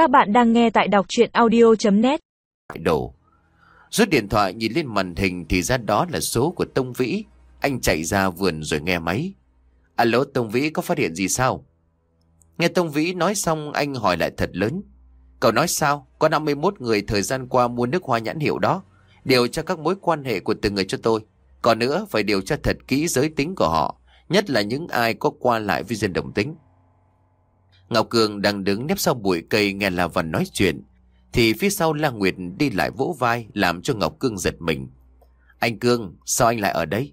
Các bạn đang nghe tại đọc chuyện audio.net Đồ Rút điện thoại nhìn lên màn hình thì ra đó là số của Tông Vĩ. Anh chạy ra vườn rồi nghe máy. Alo, Tông Vĩ có phát hiện gì sao? Nghe Tông Vĩ nói xong, anh hỏi lại thật lớn. Cậu nói sao? Có 51 người thời gian qua mua nước hoa nhãn hiệu đó. Điều tra các mối quan hệ của từng người cho tôi. Còn nữa, phải điều tra thật kỹ giới tính của họ. Nhất là những ai có qua lại với dân đồng tính. Ngọc Cường đang đứng nép sau bụi cây nghe La Văn nói chuyện. Thì phía sau La Nguyệt đi lại vỗ vai làm cho Ngọc Cương giật mình. Anh Cương, sao anh lại ở đây?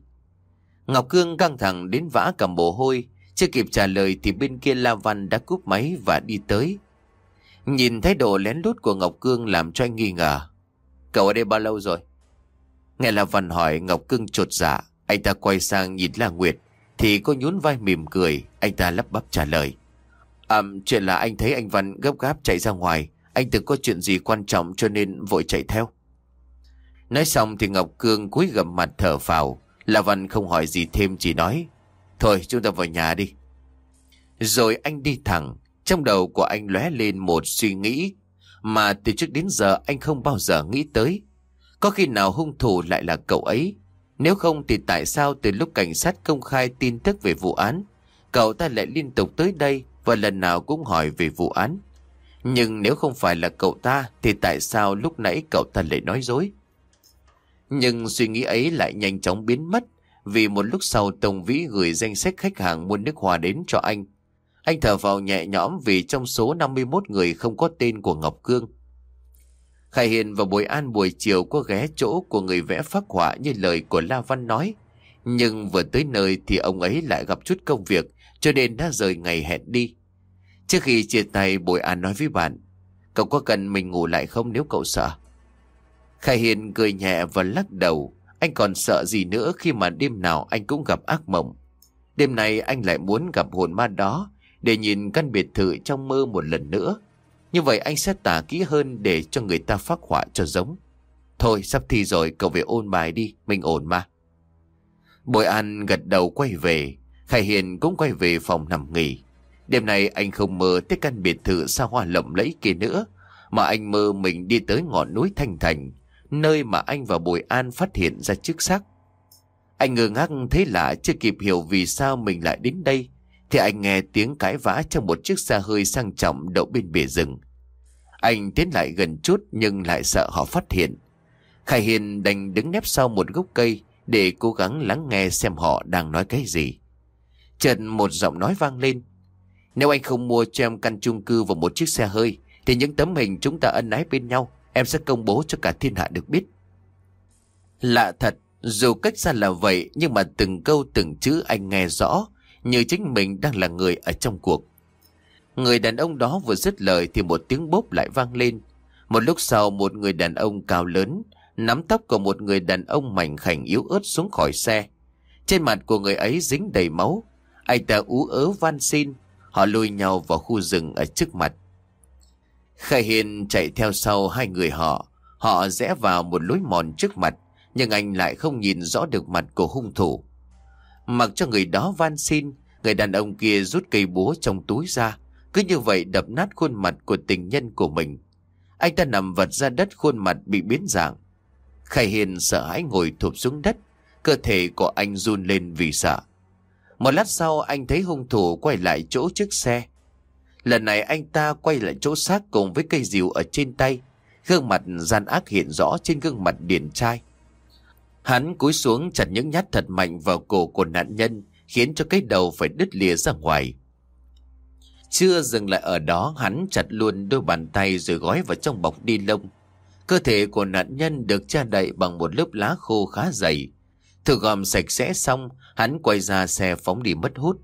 Ngọc Cương căng thẳng đến vã cầm mồ hôi. Chưa kịp trả lời thì bên kia La Văn đã cúp máy và đi tới. Nhìn thái độ lén lút của Ngọc Cương làm cho anh nghi ngờ. Cậu ở đây bao lâu rồi? Nghe La Văn hỏi Ngọc Cương trột dạ. Anh ta quay sang nhìn La Nguyệt. Thì cô nhún vai mỉm cười. Anh ta lắp bắp trả lời. À, chuyện là anh thấy anh Văn gấp gáp chạy ra ngoài. Anh từng có chuyện gì quan trọng cho nên vội chạy theo. Nói xong thì Ngọc Cương cúi gầm mặt thở phào. La Văn không hỏi gì thêm chỉ nói. Thôi chúng ta vào nhà đi. Rồi anh đi thẳng. Trong đầu của anh lóe lên một suy nghĩ mà từ trước đến giờ anh không bao giờ nghĩ tới. Có khi nào hung thủ lại là cậu ấy? Nếu không thì tại sao từ lúc cảnh sát công khai tin tức về vụ án, cậu ta lại liên tục tới đây và lần nào cũng hỏi về vụ án? Nhưng nếu không phải là cậu ta, thì tại sao lúc nãy cậu ta lại nói dối? Nhưng suy nghĩ ấy lại nhanh chóng biến mất, vì một lúc sau Tổng Vĩ gửi danh sách khách hàng mua nước hoa đến cho anh. Anh thở vào nhẹ nhõm vì trong số 51 người không có tên của Ngọc Cương. Khải Hiền và Bùi An buổi chiều có ghé chỗ của người vẽ phác họa như lời của La Văn nói. Nhưng vừa tới nơi thì ông ấy lại gặp chút công việc, cho nên đã rời ngày hẹn đi. Trước khi chia tay Bùi An nói với bạn, Cậu có cần mình ngủ lại không nếu cậu sợ? Khải Hiền cười nhẹ và lắc đầu, Anh còn sợ gì nữa khi mà đêm nào anh cũng gặp ác mộng? Đêm này anh lại muốn gặp hồn ma đó, Để nhìn căn biệt thự trong mơ một lần nữa. Như vậy anh sẽ tả kỹ hơn để cho người ta phát họa cho giống. Thôi, sắp thi rồi, cậu về ôn bài đi, Mình ổn mà. Bội An gật đầu quay về, Khải Hiền cũng quay về phòng nằm nghỉ. Đêm nay anh không mơ tới căn biệt thự xa hoa lộng lẫy kia nữa, mà anh mơ mình đi tới ngọn núi Thanh Thành, nơi mà anh và Bùi An phát hiện ra chiếc xác. Anh ngơ ngác thấy lạ chưa kịp hiểu vì sao mình lại đến đây, thì anh nghe tiếng cãi vã trong một chiếc xe hơi sang trọng đậu bên bìa rừng. Anh tiến lại gần chút nhưng lại sợ họ phát hiện. Khải Hiền đành đứng nép sau một gốc cây để cố gắng lắng nghe xem họ đang nói cái gì. Chợt một giọng nói vang lên. Nếu anh không mua cho em căn chung cư và một chiếc xe hơi, Thì những tấm hình chúng ta ân ái bên nhau, Em sẽ công bố cho cả thiên hạ được biết. Lạ thật, Dù cách xa là vậy, Nhưng mà từng câu từng chữ anh nghe rõ, Như chính mình đang là người ở trong cuộc. Người đàn ông đó vừa dứt lời Thì một tiếng bốp lại vang lên. Một lúc sau, một người đàn ông cao lớn, Nắm tóc của một người đàn ông mảnh khảnh yếu ớt xuống khỏi xe. Trên mặt của người ấy dính đầy máu. Anh ta ú ớ van xin. Họ lôi nhau vào khu rừng ở trước mặt. Khải Hiền chạy theo sau hai người họ. Họ rẽ vào một lối mòn trước mặt, nhưng anh lại không nhìn rõ được mặt của hung thủ. Mặc cho người đó van xin, người đàn ông kia rút cây búa trong túi ra, cứ như vậy đập nát khuôn mặt của tình nhân của mình. Anh ta nằm vật ra đất khuôn mặt bị biến dạng. Khải Hiền sợ hãi ngồi thụp xuống đất, cơ thể của anh run lên vì sợ. Một lát sau anh thấy hung thủ quay lại chỗ chiếc xe. Lần này anh ta quay lại chỗ xác cùng với cây rìu ở trên tay. Gương mặt gian ác hiện rõ trên gương mặt điển trai. Hắn cúi xuống chặt những nhát thật mạnh vào cổ của nạn nhân, khiến cho cái đầu phải đứt lìa ra ngoài. Chưa dừng lại ở đó, hắn chặt luôn đôi bàn tay rồi gói vào trong bọc đi lông. Cơ thể của nạn nhân được che đậy bằng một lớp lá khô khá dày. Thử gom sạch sẽ xong, hắn quay ra xe phóng đi mất hút.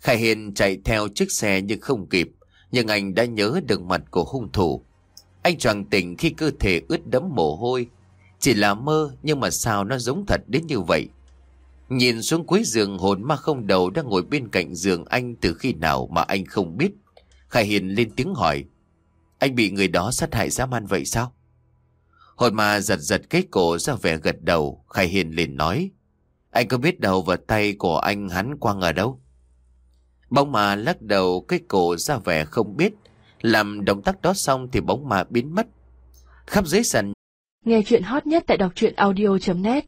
Khải Hiền chạy theo chiếc xe nhưng không kịp, nhưng anh đã nhớ được mặt của hung thủ. Anh choàng tỉnh khi cơ thể ướt đẫm mồ hôi. Chỉ là mơ nhưng mà sao nó giống thật đến như vậy. Nhìn xuống cuối giường hồn ma không đầu đang ngồi bên cạnh giường anh từ khi nào mà anh không biết. Khải Hiền lên tiếng hỏi. Anh bị người đó sát hại dã man vậy sao? Hồn ma giật giật cái cổ ra vẻ gật đầu, Khải Hiền liền nói. Anh có biết đầu và tay của anh hắn quăng ở đâu? bóng mà lắc đầu cái cổ ra vẻ không biết, Làm động tác đó xong thì bóng ma biến mất. Khắp dưới sàn Nghe chuyện hot nhất tại đọc truyện audio.net